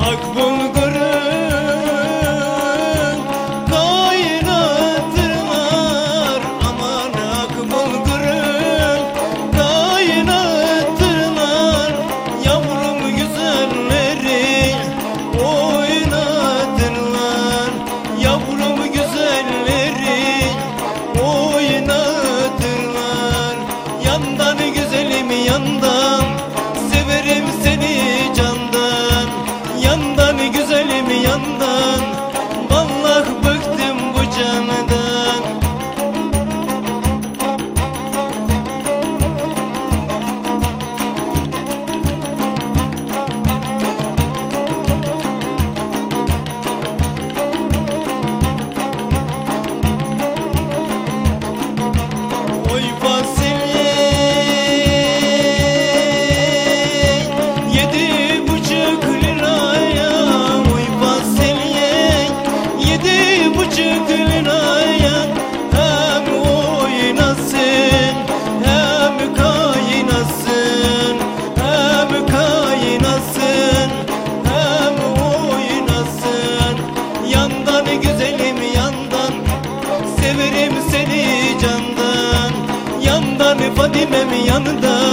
Ak bulgurun Fadime'm yanında